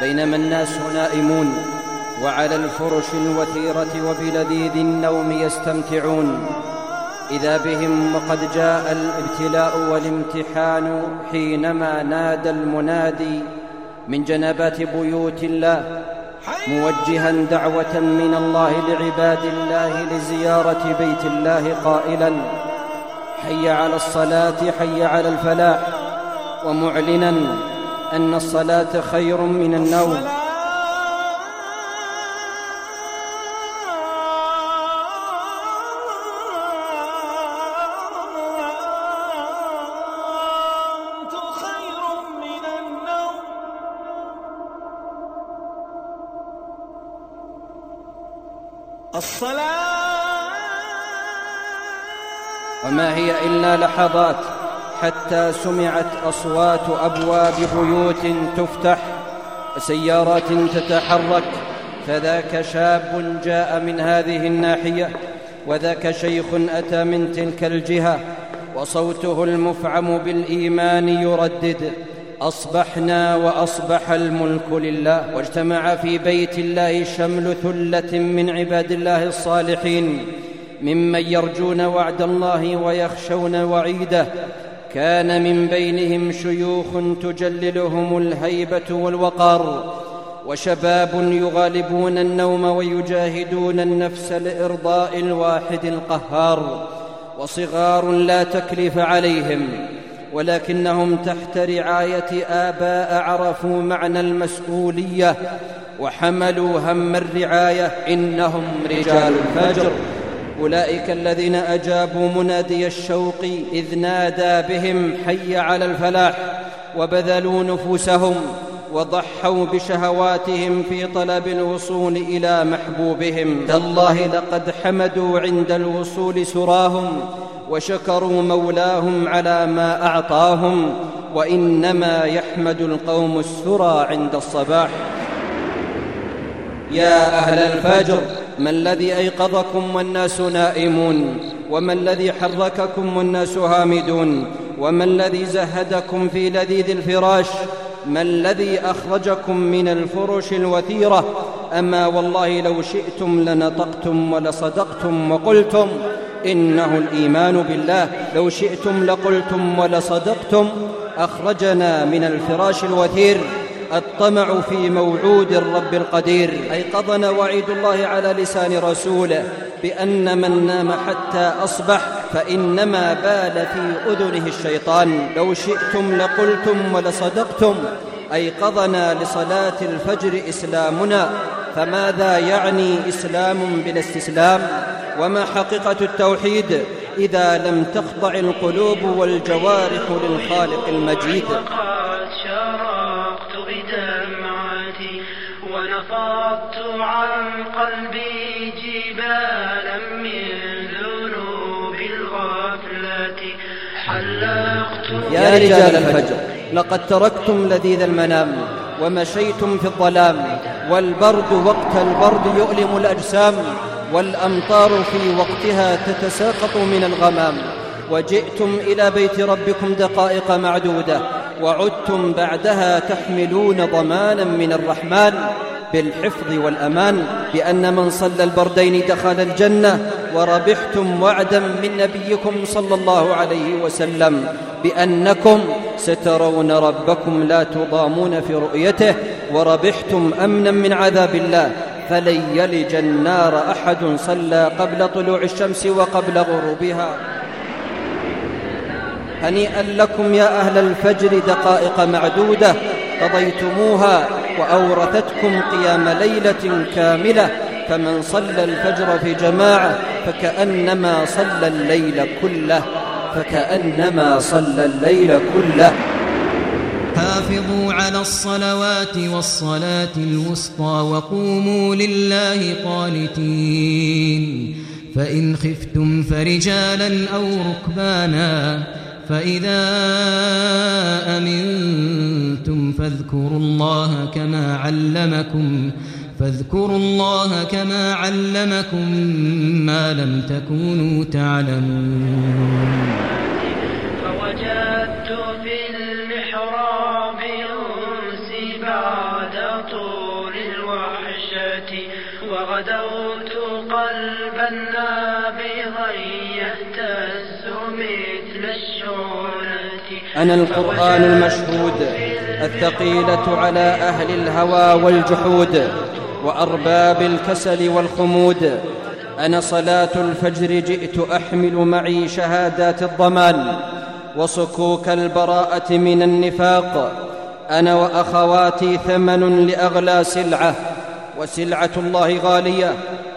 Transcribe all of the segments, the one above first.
بينما الناس نائمون وعلى الفرش الوثيرة وبلذيذ النوم يستمتعون. إذا بهم وقد جاء الابتلاء والامتحان حينما نادى المنادي من جنبات بيوت الله موجها دعوة من الله لعباد الله لزيارة بيت الله قائلا حي على الصلاة حي على الفلاح ومعلنا أن الصلاة خير من النوم. الصلاة وما هي إلا لحظات. حتى سمعت أصوات أبواب بيوت تفتح وسيارات تتحرك فذاك شاب جاء من هذه الناحية وذاك شيخ أتى من تلك الجهة وصوته المفعم بالإيمان يردد أصبحنا وأصبح الملك لله. واجتمع في بيت الله شمل ثلة من عباد الله الصالحين ممن يرجون وعد الله ويخشون وعيده كان من بينهم شيوخ تجللهم الهيبة والوقار وشباب يغالبون النوم ويجاهدون النفس لإرضاء الواحد القهار وصغار لا تكليف عليهم ولكنهم تحت رعاية آباء عرفوا معنى المسؤولية وحملوا هم الرعاية إنهم رجال الفجر أولئك الذين أجابوا منادي الشوق إذ نادى بهم حي على الفلاح وبذلوا نفوسهم وضحوا بشهواتهم في طلب الوصول إلى محبوبهم. تالله لقد حمدوا عند الوصول سراهم وشكروا مولاهم على ما أعطاهم وإنما يحمد القوم السرى عند الصباح. يا أهل الفجر. ما الذي أيقظكم والناس نائمون؟ وما الذي حرككم والناس هامدون؟ وما الذي زهدكم في لذيذ الفراش؟ ما الذي أخرجكم من الفرش الوثيرة؟ أما والله لو شئتم لنطقتم ولصدقتم وقلتم إنه الإيمان بالله. لو شئتم لقلتم ولصدقتم أخرجنا من الفراش الوثير. الطمع في موعود الرب القدير. ايقظنا وعيد الله على لسان رسوله بأن من نام حتى أصبح فإنما بال في أذنه الشيطان. لو شئتم لقلتم ولصدقتم. ايقظنا لصلاة الفجر إسلامنا. فماذا يعني إسلام بلا استسلام وما حقيقة التوحيد إذا لم تخضع القلوب والجوارح للخالق المجيد؟ عن قلبي جبالا من ذنوب الغفلة. حلقت يا رجال الفجر. لقد تركتم لذيذ المنام ومشيتم في الظلام. والبرد وقت البرد يؤلم الأجسام والأمطار في وقتها تتساقط من الغمام. وجئتم إلى بيت ربكم دقائق معدودة وعدتم بعدها تحملون ضمانا من الرحمن. بالحفظ والأمان بأن من صلى البردين دخل الجنة وربحتم وعدا من نبيكم صلى الله عليه وسلم بأنكم سترون ربكم لا تضامون في رؤيته وربحتم أمنا من عذاب الله فلن يلج النار أحد صلى قبل طلوع الشمس وقبل غروبها. هنيئا لكم يا أهل الفجر دقائق معدودة قضيتموها وأورثتكم قيام ليلة كاملة فمن صلى الفجر في جماعة فكأنما صلى الليل كله فكأنما صلى الليل كله. حافظوا على الصلوات والصلاة الوسطى وقوموا لله قانتين فإن خفتم فرجالا أو ركبانا فإذا أمنتم فاذكروا الله كما علمكم فاذكروا الله كما علمكم ما لم تكونوا تعلمون. فوجدت في المحراب أنسي بعد طول الوحشة وغدوت قلب الناس أنا القرآن المشهود الثقيلة على أهل الهوى والجحود وأرباب الكسل والخمود. أنا صلاة الفجر جئت أحمل معي شهادات الضمان وصكوك البراءة من النفاق. أنا وأخواتي ثمن لأغلى سلعة وسلعة الله غالية.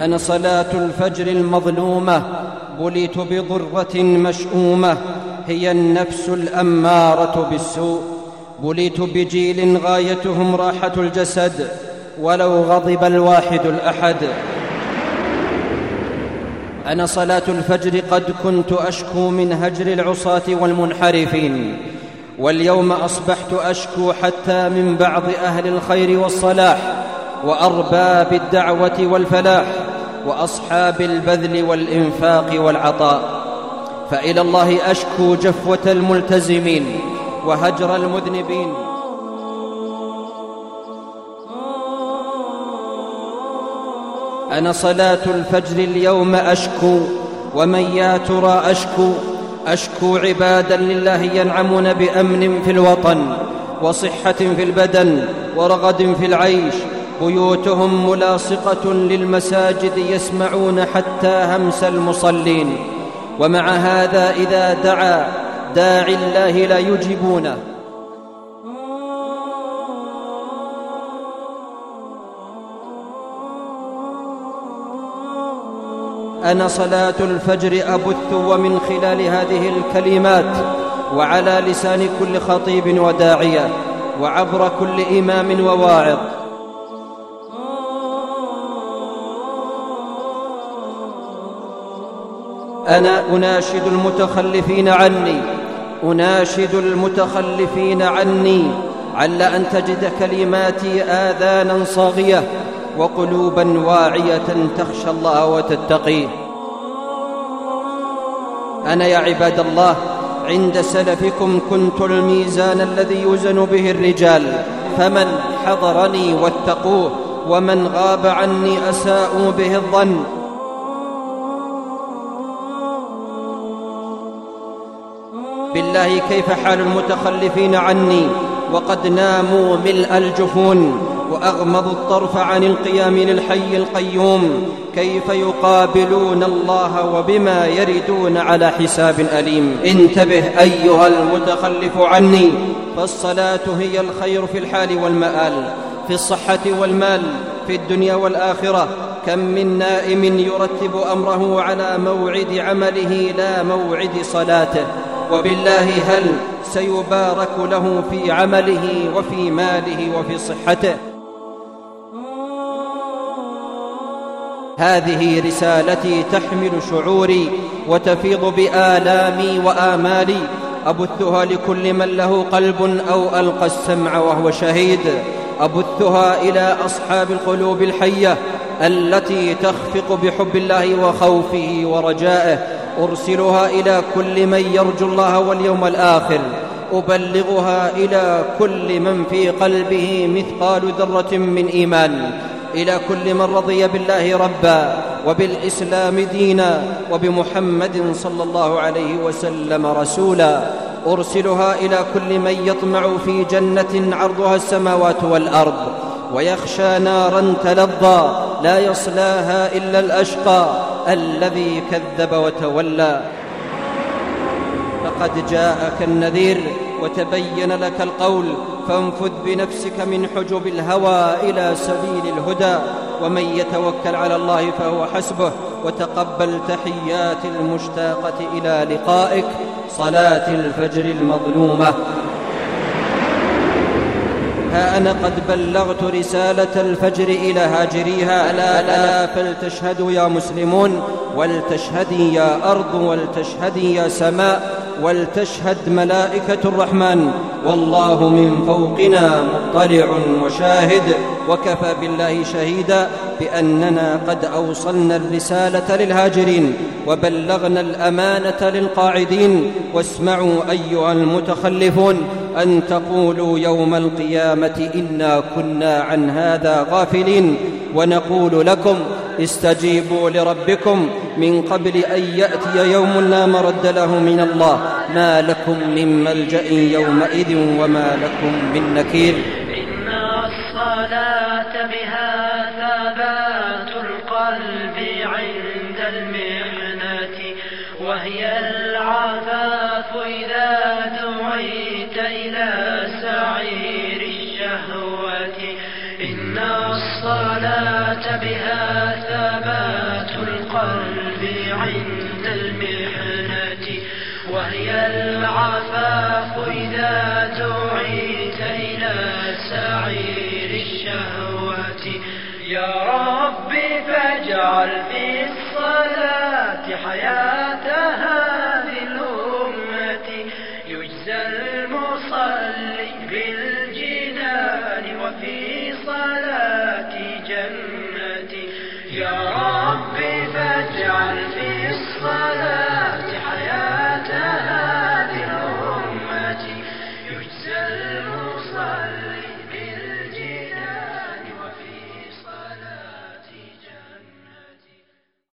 أنا صلاة الفجر المظلومة بليت بضرة مشؤومة هي النفس الأمارة بالسوء. بليت بجيل غايتهم راحة الجسد ولو غضب الواحد الأحد. أنا صلاة الفجر قد كنت أشكو من هجر العصاة والمنحرفين واليوم أصبحت أشكو حتى من بعض أهل الخير والصلاح وأرباب الدعوة والفلاح. وأصحاب البذل والإنفاق والعطاء. فإلى الله أشكو جفوة الملتزمين وهجر المذنبين. أنا صلاة الفجر اليوم أشكو ومن يا ترى أشكو. أشكو عبادا لله ينعمون بأمن في الوطن وصحة في البدن ورغد في العيش بيوتهم ملاصقة للمساجد يسمعون حتى همس المصلين. ومع هذا إذا دعا داعي الله لا يجيبونه. أنا صلاة الفجر أبث ومن خلال هذه الكلمات وعلى لسان كل خطيب وداعية وعبر كل إمام وواعظ. أنا أناشد المتخلفين عني أناشد المتخلفين عني. عل أن تجد كلماتي آذانا صاغية وقلوبا واعية تخشى الله وتتقيه. أنا يا عباد الله عند سلفكم كنت الميزان الذي يوزن به الرجال فمن حضرني واتقوه ومن غاب عني أساءوا به الظن. بالله كيف حال المتخلفين عني وقد ناموا ملء الجفون وأغمضوا الطرف عن القيام للحي القيوم كيف يقابلون الله وبما يردون على حساب أليم انتبه أيها المتخلف عني فالصلاة هي الخير في الحال والمآل في الصحة والمال في الدنيا والآخرة كم من نائم يرتب أمره على موعد عمله لا موعد صلاته وبالله هل سيبارك له في عمله وفي ماله وفي صحته. هذه رسالتي تحمل شعوري وتفيض بآلامي وآمالي. أبثها لكل من له قلب أو ألقى السمع وهو شهيد. أبثها إلى أصحاب القلوب الحية التي تخفق بحب الله وخوفه ورجائه. أرسلها إلى كل من يرجو الله واليوم الآخر. أبلغها إلى كل من في قلبه مثقال ذرة من إيمان. إلى كل من رضي بالله ربا وبالإسلام دينا وبمحمد صلى الله عليه وسلم رسولا. أرسلها إلى كل من يطمع في جنة عرضها السماوات والأرض. ويخشى نارا تلظى لا يصلاها إلا الأشقى الذي كذب وتولى. فقد جاءك النذير وتبين لك القول فانفذ بنفسك من حجب الهوى إلى سبيل الهدى. ومن يتوكل على الله فهو حسبه وتقبل تحيات المشتاقة إلى لقائك صلاة الفجر المظلومة. ها أنا قد بلغت رسالة الفجر إلى هاجريها. ألا ألا فلتشهدوا يا مسلمون ولتشهدي يا أرض ولتشهدي يا سماء ولتشهد ملائكة الرحمن. والله من فوقنا مطلع وشاهد. وكفى بالله شهيدا بأننا قد أوصلنا الرسالة للهاجرين وبلغنا الأمانة للقاعدين. واسمعوا أيها المتخلفون أن تقولوا يوم القيامة إنا كنا عن هذا غافلين ونقول لكم استجيبوا لربكم من قبل أن يأتي يوم لا مرد له من الله. ما لكم من ملجأ يومئذ وما لكم من نكير. إن الصلاة بها ثبات القلب. بها ثبات القلب عند المحنة وهي العفاف إذا دعيت إلى سعير الشهوة يا ربي فاجعل في الصلاة حياة هذه الأمة. يجزى المصلي بالجنان وفي صلاة جنة